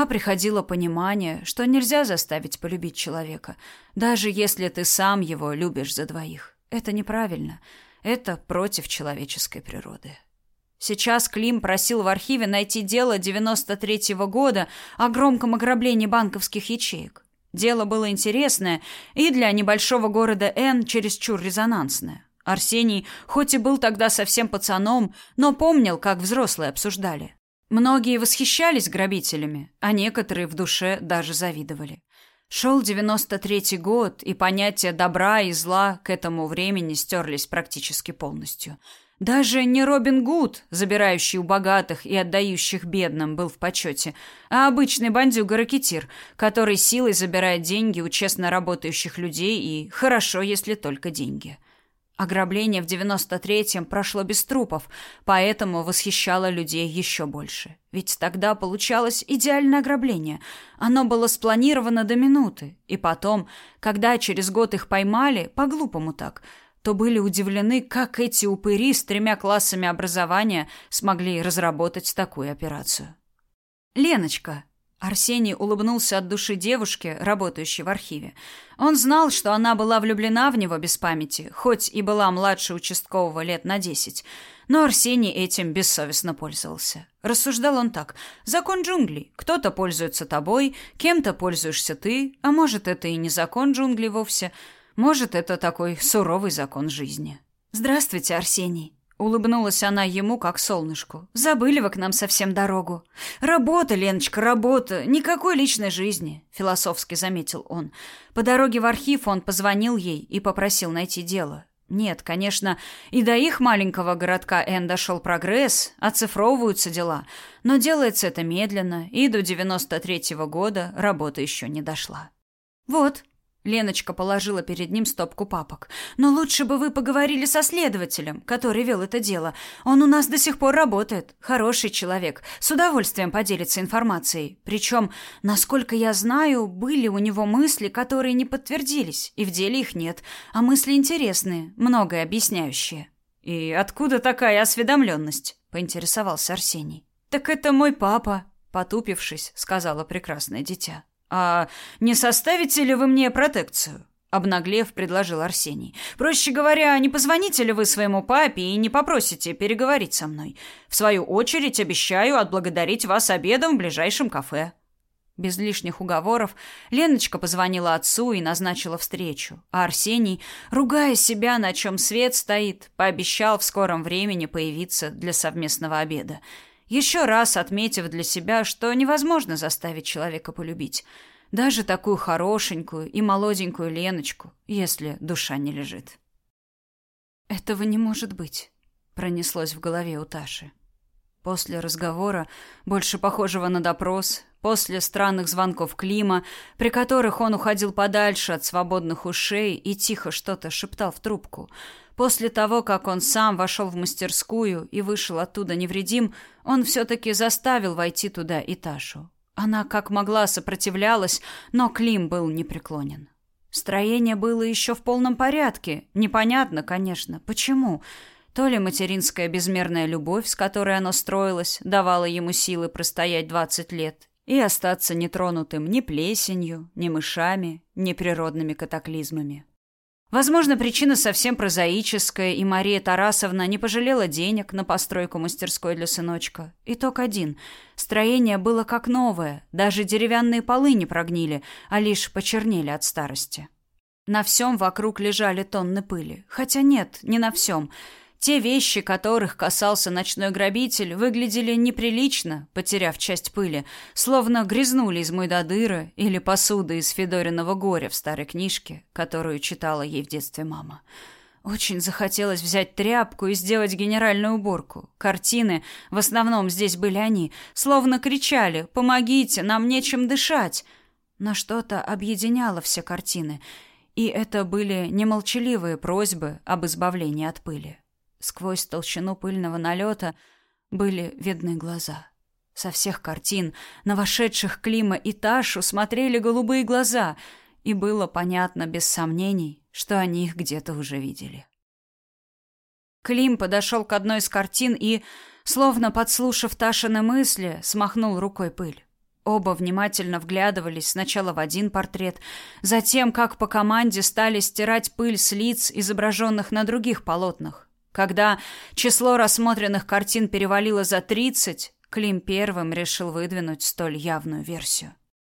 а приходило понимание, что нельзя заставить полюбить человека, даже если ты сам его любишь за двоих. Это неправильно. Это против человеческой природы. Сейчас Клим просил в архиве найти дело 93-го года о громком ограблении банковских ячеек. Дело было интересное и для небольшого города Н чересчур резонансное. Арсений, хоть и был тогда совсем пацаном, но помнил, как взрослые обсуждали. Многие восхищались грабителями, а некоторые в душе даже завидовали. Шел девяносто третий год, и понятия добра и зла к этому времени стерлись практически полностью. Даже не Робин Гуд, забирающий у богатых и отдающих бедным, был в почете, а обычный бандюга-ракетир, который силой забирает деньги у честно работающих людей и хорошо, если только деньги. Ограбление в 93-м прошло без трупов, поэтому восхищало людей еще больше. Ведь тогда получалось идеальное ограбление. Оно было спланировано до минуты. И потом, когда через год их поймали, по-глупому так, то были удивлены, как эти упыри с тремя классами образования смогли разработать такую операцию. «Леночка», Арсений улыбнулся от души девушке, работающей в архиве. Он знал, что она была влюблена в него без памяти, хоть и была младше участкового лет на десять. Но Арсений этим бессовестно пользовался. Рассуждал он так. «Закон джунглей. Кто-то пользуется тобой, кем-то пользуешься ты, а может, это и не закон джунглей вовсе. Может, это такой суровый закон жизни». «Здравствуйте, Арсений». Улыбнулась она ему, как солнышку. «Забыли вы к нам совсем дорогу». «Работа, Леночка, работа. Никакой личной жизни», — философски заметил он. По дороге в архив он позвонил ей и попросил найти дело. Нет, конечно, и до их маленького городка Н дошел прогресс, оцифровываются дела, но делается это медленно, и до 93-го года работа еще не дошла. «Вот», Леночка положила перед ним стопку папок. «Но лучше бы вы поговорили со следователем, который вел это дело. Он у нас до сих пор работает. Хороший человек. С удовольствием поделится информацией. Причем, насколько я знаю, были у него мысли, которые не подтвердились, и в деле их нет. А мысли интересные, многое объясняющие». «И откуда такая осведомленность?» — поинтересовался Арсений. «Так это мой папа», — потупившись, сказала прекрасное дитя. «А не составите ли вы мне протекцию?» Обнаглев, предложил Арсений. «Проще говоря, не позвоните ли вы своему папе и не попросите переговорить со мной? В свою очередь обещаю отблагодарить вас обедом в ближайшем кафе». Без лишних уговоров Леночка позвонила отцу и назначила встречу, а Арсений, ругая себя, на чем свет стоит, пообещал в скором времени появиться для совместного обеда – еще раз отметив для себя, что невозможно заставить человека полюбить, даже такую хорошенькую и молоденькую Леночку, если душа не лежит. Этого не может быть, пронеслось в голове у Таши. После разговора, больше похожего на допрос, после странных звонков Клима, при которых он уходил подальше от свободных ушей и тихо что-то шептал в трубку, после того, как он сам вошел в мастерскую и вышел оттуда невредим, он все-таки заставил войти туда и Ташу. Она как могла сопротивлялась, но Клим был непреклонен. Строение было еще в полном порядке. Непонятно, конечно, почему. То ли материнская безмерная любовь, с которой оно строилось, давала ему силы простоять двадцать лет и остаться нетронутым ни плесенью, ни мышами, ни природными катаклизмами. Возможно, причина совсем прозаическая, и Мария Тарасовна не пожалела денег на постройку мастерской для сыночка. Итог один. Строение было как новое, даже деревянные полы не прогнили, а лишь почернели от старости. На всем вокруг лежали тонны пыли. Хотя нет, не на всем. Те вещи, которых касался ночной грабитель, выглядели неприлично, потеряв часть пыли, словно грязнули из Мойдодыра или посуды из Федориного горя в старой книжке, которую читала ей в детстве мама. Очень захотелось взять тряпку и сделать генеральную уборку. Картины, в основном здесь были они, словно кричали «Помогите, нам нечем дышать!» Но что-то объединяло все картины, и это были немолчаливые просьбы об избавлении от пыли. Сквозь толщину пыльного налета были видны глаза. Со всех картин на вошедших Клима и Ташу смотрели голубые глаза, и было понятно без сомнений, что они их где-то уже видели. Клим подошел к одной из картин и, словно подслушав Ташины мысли, смахнул рукой пыль. Оба внимательно вглядывались сначала в один портрет, затем, как по команде стали стирать пыль с лиц, изображенных на других полотнах. Когда число рассмотренных картин перевалило за тридцать, Клим первым решил выдвинуть столь явную версию.